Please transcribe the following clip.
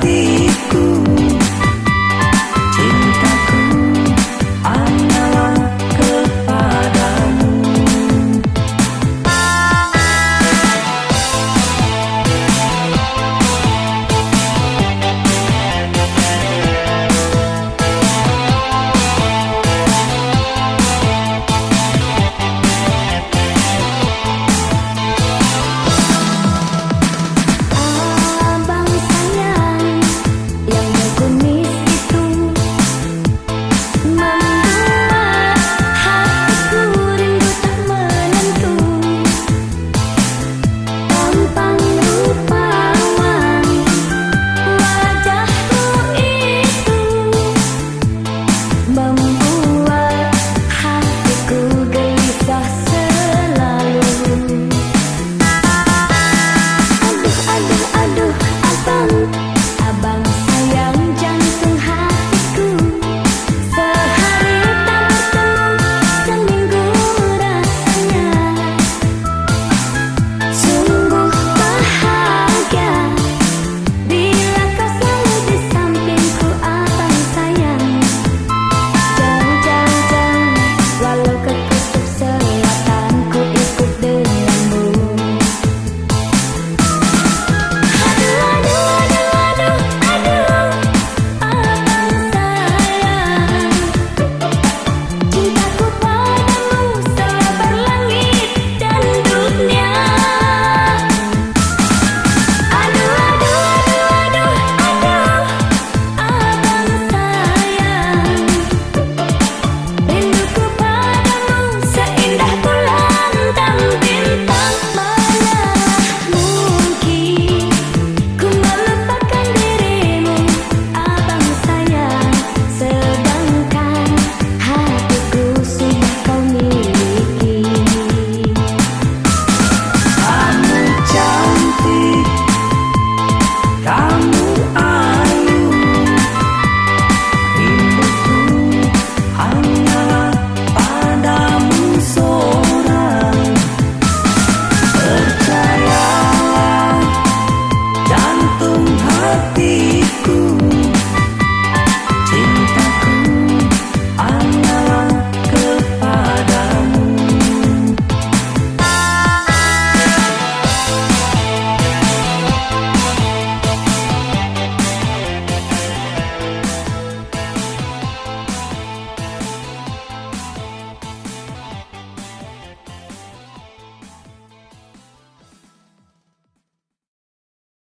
be hatiku.